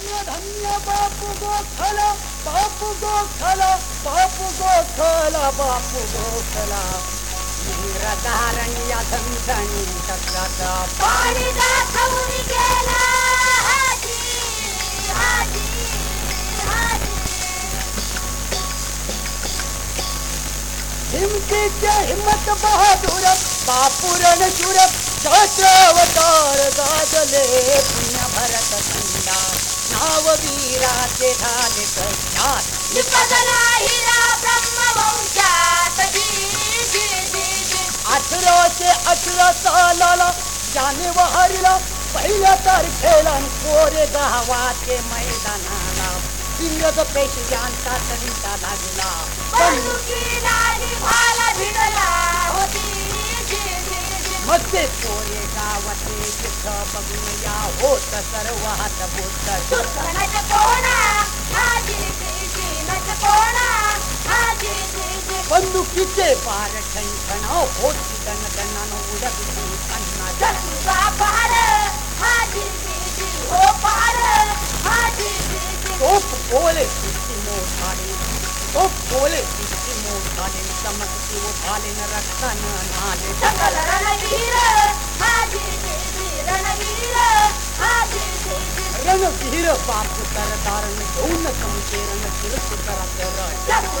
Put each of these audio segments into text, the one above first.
धन्य धन्य बापू गोखला बापू गोखला बापू गोखला बापू गोखला वीरधारण्या धनधनी टकराचा पाणी दाखवून गेला हाजी हिमतीचे हिम्मत बहादूर बापू रणशूर सहस्रावतार गाजले पुण्य भरत खंडा नाव वीराचे झाले कशात निपजला हिरा ब्रह्मवंशात अठराशे अठरा सालाला जानेवारीला पहिल्या तारखेला कोरे गावाचे मैदानाला इंग्रज पेशव्यांचा तंटा लागला. बंदुकीला निभाला भिडला होती. जी जी मग ते कोरे गावाचे युद्ध बघून या होत सर्व हात बोट नच कोणा चमकती उठाले न रक्तानं नाले। सकल रणवीर हाजी जी जी रणवीर हाजी जी जी रणवीर बाप सरदारन घेऊन संकेरन फिरत करा? जगू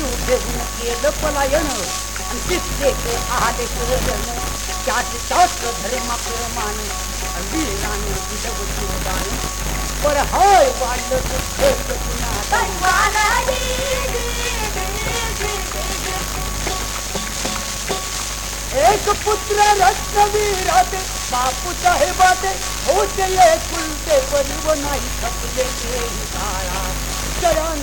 जीव देऊन केलं पलायन आणि कित्येक आले शरण त्यात शास्त्र धर्माप्रमाण वीरानं दिलं जीवदान पर हाय वाढलं दुःख एक पुत्र रत्नवीराते बापू साहेबाते होते कुलते परिव नाही थकले ते काळा चरण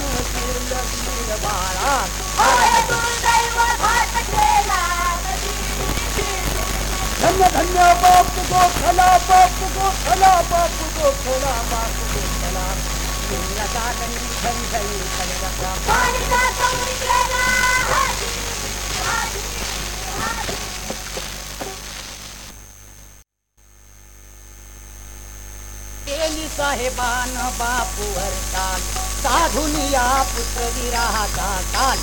जी जी धन्य धन्य बाप गोखला बाप गोखला बाप गोखला बाप गोखला वीर दादनी झंझणी खडका पाणी दाखवून गेला हाजी हाजी हाजी साहेबान बापूवर काल साधुनिया पुत्र विराहाचा काल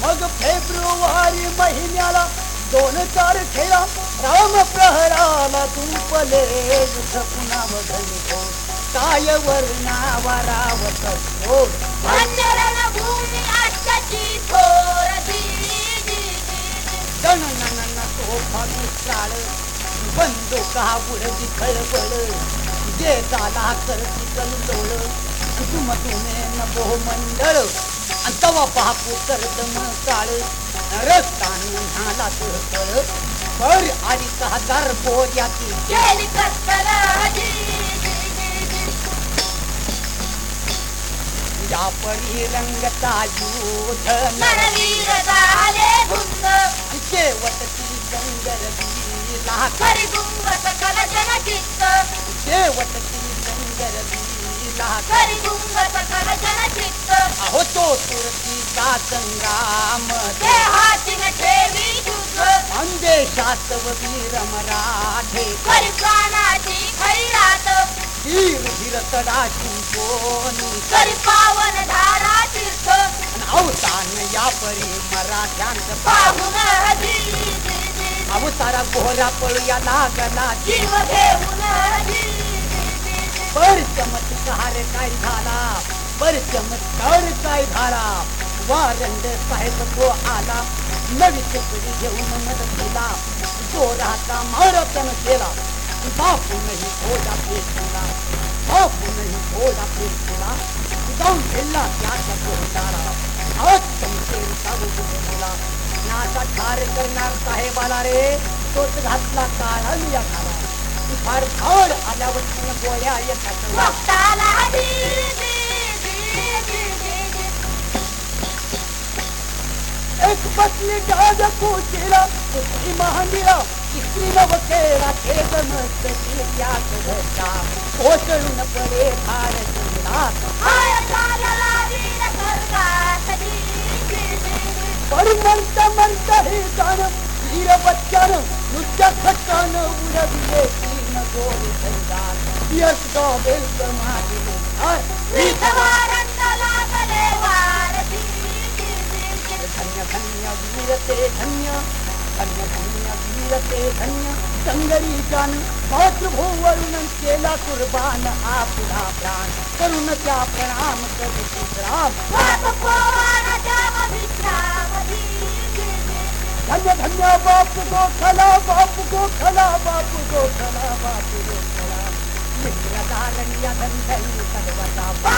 मग फेब्रुवारी महिन्याला दोन चार तारखेला राम प्रहराला तुंपले युद्ध पुन्हा बघतो काय वर्णावरावत असतो जननन तो. भविष्याळ बंदूक का बुडती खळबळ जे झाला करती कलजोळ कुटुंब तुमे न मंडळ तवा पाहू करत मन काळ रस्तानी झाला तुळकळ पर आली का दर बोऱ्याची गेली या परी रंगता युध नरवीर झाले संग्राम ते हातीन ठेवी युद्ध अंदेशात वीर मराठे करी प्राणाची खैरात. धीर धीर तडाशी कोणी. करी पावन धारा तीर्थ. अवसान या परी मराठ्यांचं पाहून जी जी जी. अवतारा गोरा पळूया लागला जीव घेऊन पर चमत्कार काय झाला? बर चमत्कार काय झाला? वारंड साहेब तो आला, नवी तुकडी घेऊन मदतीला जोराचा मारतन केला बापूनही थोडा पेटला बापूनही थोडा पेटला जाऊन गेला त्याच्या तोंडाला आज साधू गेला नाचा ठार करणार साहेबाला रे तोच घातला काळा या खाला फार फार आल्यावर गोळ्या येतात भक्ताला दी, दी, दी, दी, दी, दी. एक बसली डाग कुचीला दुसरी महांदीला तिसरी नवकेला खेळ मस्ती त्यात घरचा कोसळून पडे फार सुंदरा हाय चालला वीर स्वर्गात दी, दी, दी, दी. पण म्हणता म्हणता हे गाणं वीर बच्चान नुसत्या खट्टान उडविले धन्य वीर ते धन्य धन्य धन्य वीर ते धन्य। संगरी जान मातृभूवरून केला कुर्बान आपला प्राण। करून त्या प्रणाम करी विश्राम. धन्य धन्य बाप गोखला बाप गोखला बाप गोखला बाप गोखला मित्रदारण्य धन धन सर्वता पारिदा